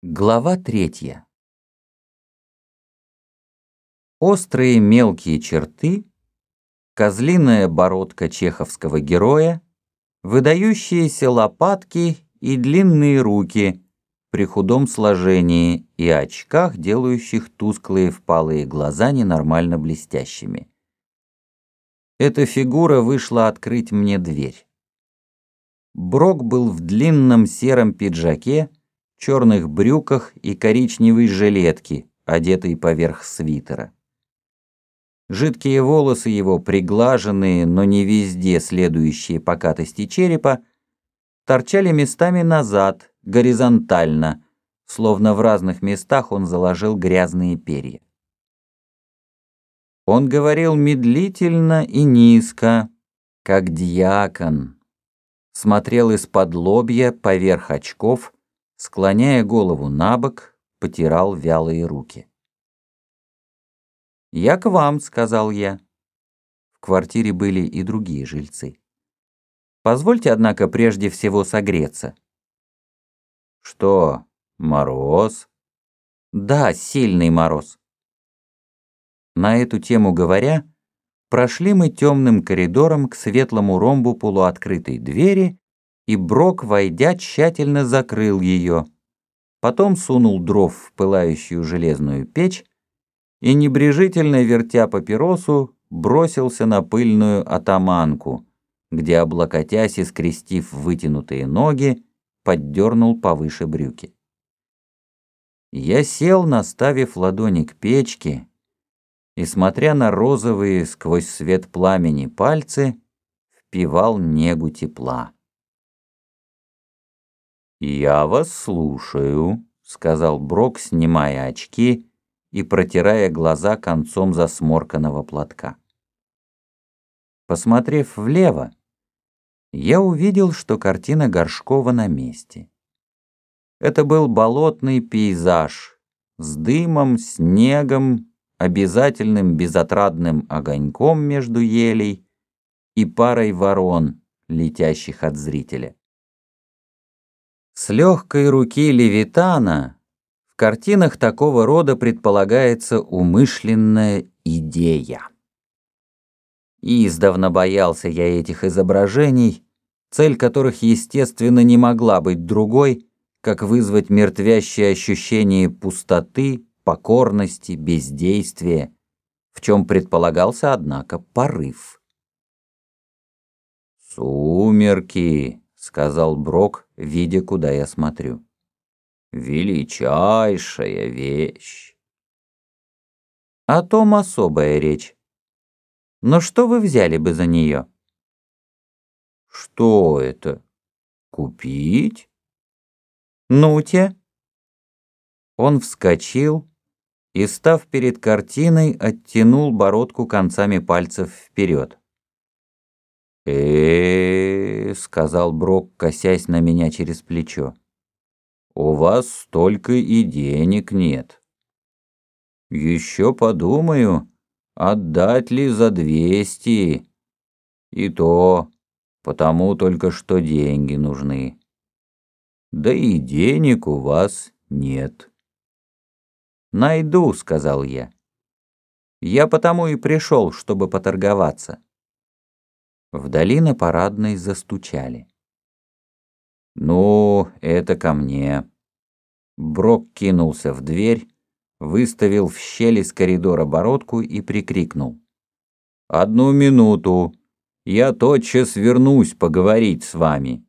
Глава третья. Острые мелкие черты, козлиная бородка чеховского героя, выдающиеся лопатки и длинные руки при худом сложении и очках, делающих тусклые впалые глаза ненормально блестящими. Эта фигура вышла открыть мне дверь. Брок был в длинном сером пиджаке, черных брюках и коричневой жилетке, одетой поверх свитера. Жидкие волосы его, приглаженные, но не везде следующие покатости черепа, торчали местами назад, горизонтально, словно в разных местах он заложил грязные перья. Он говорил медлительно и низко, как дьякон, смотрел из-под лобья поверх очков, склоняя голову на бок, потирал вялые руки. «Я к вам», — сказал я. В квартире были и другие жильцы. «Позвольте, однако, прежде всего согреться». «Что, мороз?» «Да, сильный мороз». На эту тему говоря, прошли мы темным коридором к светлому ромбу полуоткрытой двери и Брок, войдя, тщательно закрыл ее. Потом сунул дров в пылающую железную печь и, небрежительно вертя папиросу, бросился на пыльную атаманку, где, облокотясь и скрестив вытянутые ноги, поддернул повыше брюки. Я сел, наставив ладони к печке, и, смотря на розовые сквозь свет пламени пальцы, впивал негу тепла. «Я вас слушаю», — сказал Брок, снимая очки и протирая глаза концом засморканного платка. Посмотрев влево, я увидел, что картина Горшкова на месте. Это был болотный пейзаж с дымом, снегом, обязательным безотрадным огоньком между елей и парой ворон, летящих от зрителя. С легкой руки Левитана в картинах такого рода предполагается умышленная идея. Издавна боялся я этих изображений, цель которых, естественно, не могла быть другой, как вызвать мертвящее ощущение пустоты, покорности, бездействия, в чем предполагался, однако, порыв. «Сумерки!» Сказал Брок, видя, куда я смотрю. Величайшая вещь. О том особая речь. Но что вы взяли бы за нее? Что это? Купить? Ну-те. Он вскочил и, став перед картиной, оттянул бородку концами пальцев вперед э сказал Брок, косясь на меня через плечо. «У вас столько и денег нет. Еще подумаю, отдать ли за двести. И то, потому только что деньги нужны. Да и денег у вас нет». «Найду», — сказал я. «Я потому и пришел, чтобы поторговаться». Вдали на парадной застучали. «Ну, это ко мне». Брок кинулся в дверь, выставил в щели из коридора бородку и прикрикнул. «Одну минуту. Я тотчас вернусь поговорить с вами».